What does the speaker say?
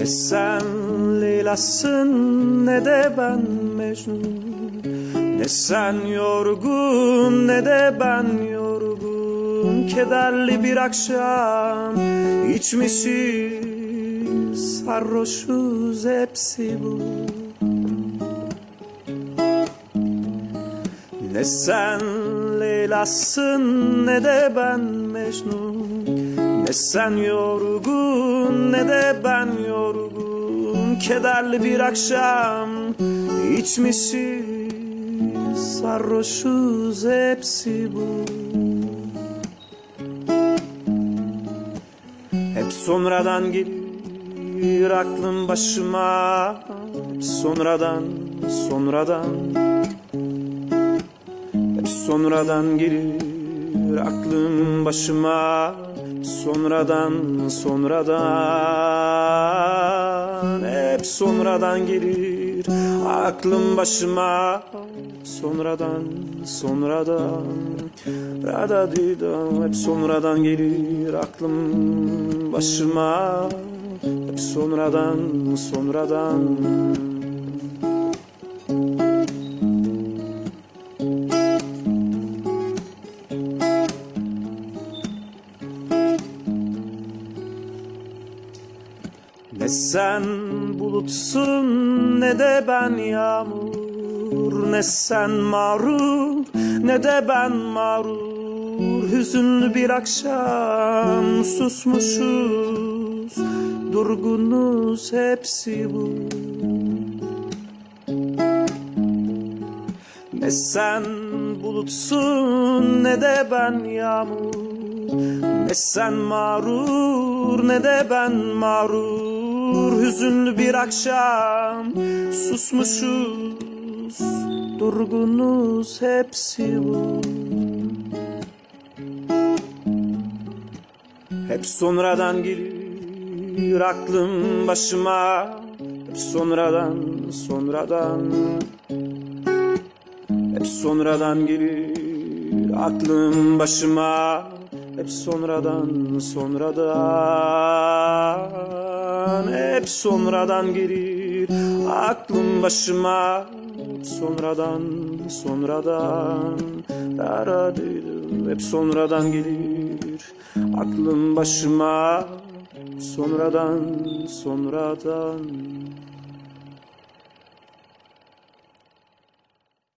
Ne sen Leyla'sın ne de ben Mecnun. Ne sen yorgun ne de ben yorgun. Kederli bir akşam içmişiz Sarhoşuz hepsi bu Ne sen Leyla'sın ne de ben Mecnun. Ne sen yorgun ne de ben yorgun. Kederli bir akşam içmişiz Sarhoşuz hepsi bu. Hep sonradan gelir aklım başıma. Hep sonradan sonradan sonradan gelir aklım başıma. Sonradan sonradan. Hep sonradan gelir aklım başıma. Sonradan sonradan. Radadidam Hep sonradan gelir aklım başıma. Hep sonradan sonradan sen bulutsun ne de ben yağmur Ne sen mağrur ne de ben mağrur. Hüzünlü bir akşam susmuşuz Durgunuz hepsi bu. Ne sen bulutsun ne de ben yağmur Ne sen mağrur ne de ben mağrur. Hüzünlü bir akşam susmuşuz. Durgunuz hepsi bu. Hep sonradan gelir aklım başıma. Hep sonradan sonradan. Hep sonradan gelir aklım başıma Hep sonradan sonradan Hep sonradan gelir. Aklım başıma sonradan sonradan. Daradıydım. Hep sonradan gelir. Aklım başıma Sonradan sonradan